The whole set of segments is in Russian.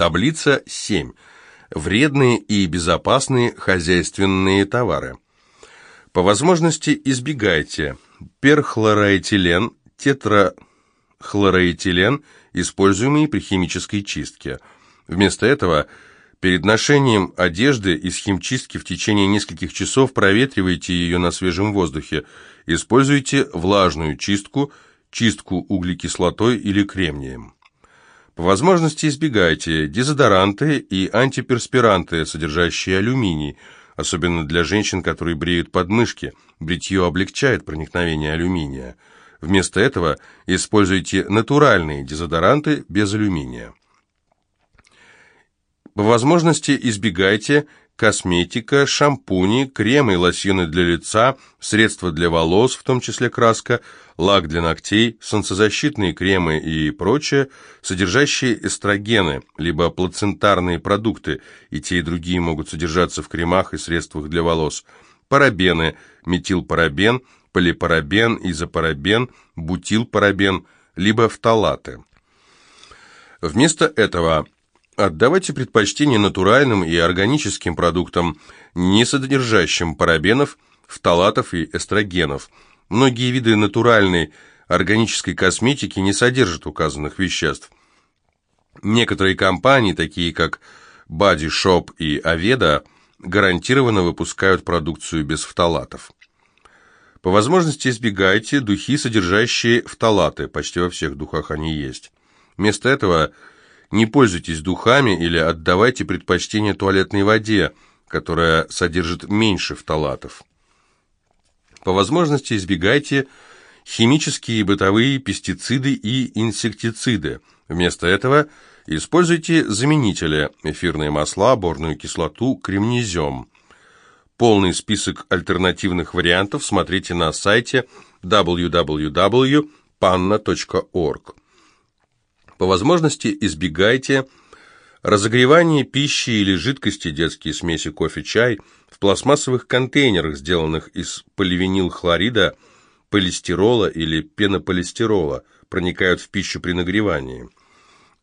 Таблица 7. Вредные и безопасные хозяйственные товары. По возможности избегайте перхлороэтилен, тетрахлороэтилен, используемые при химической чистке. Вместо этого перед ношением одежды из химчистки в течение нескольких часов проветривайте ее на свежем воздухе. Используйте влажную чистку, чистку углекислотой или кремнием. Возможности избегайте дезодоранты и антиперспиранты, содержащие алюминий, особенно для женщин, которые бреют подмышки. Бритье облегчает проникновение алюминия. Вместо этого используйте натуральные дезодоранты без алюминия. По возможности избегайте косметика, шампуни, кремы и лосьоны для лица, средства для волос, в том числе краска, лак для ногтей, солнцезащитные кремы и прочее, содержащие эстрогены, либо плацентарные продукты, и те и другие могут содержаться в кремах и средствах для волос, парабены, метилпарабен, полипарабен, изопарабен, бутилпарабен, либо фталаты. Вместо этого Отдавайте предпочтение натуральным и органическим продуктам, не содержащим парабенов, фталатов и эстрогенов. Многие виды натуральной органической косметики не содержат указанных веществ. Некоторые компании, такие как Body Shop и Aveda, гарантированно выпускают продукцию без фталатов. По возможности избегайте духи, содержащие фталаты, почти во всех духах они есть. Вместо этого – не пользуйтесь духами или отдавайте предпочтение туалетной воде, которая содержит меньше фталатов. По возможности избегайте химические и бытовые пестициды и инсектициды. Вместо этого используйте заменители – эфирные масла, борную кислоту, кремнезем. Полный список альтернативных вариантов смотрите на сайте www.panna.org. По возможности избегайте разогревания пищи или жидкости, детские смеси, кофе, чай в пластмассовых контейнерах, сделанных из поливинилхлорида, полистирола или пенополистирола, проникают в пищу при нагревании.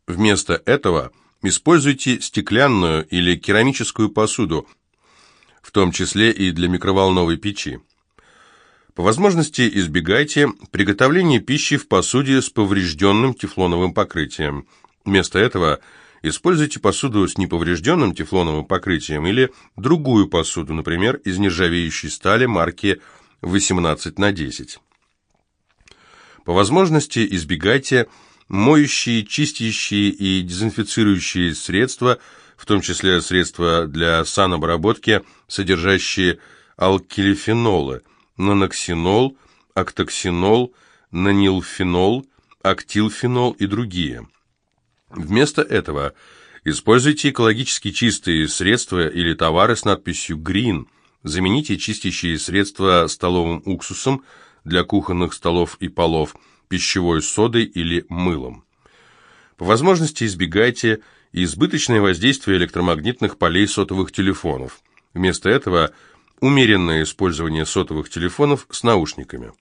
Вместо этого используйте стеклянную или керамическую посуду, в том числе и для микроволновой печи. По возможности избегайте приготовления пищи в посуде с поврежденным тефлоновым покрытием. Вместо этого используйте посуду с неповрежденным тефлоновым покрытием или другую посуду, например, из нержавеющей стали марки 18 на 10. По возможности избегайте моющие, чистящие и дезинфицирующие средства, в том числе средства для санобработки, содержащие алкилифенолы – наноксинол, актоксинол, нанилфенол, актилфенол и другие. Вместо этого используйте экологически чистые средства или товары с надписью «Green». Замените чистящие средства столовым уксусом для кухонных столов и полов, пищевой содой или мылом. По возможности избегайте избыточное воздействие электромагнитных полей сотовых телефонов. Вместо этого умеренное использование сотовых телефонов с наушниками.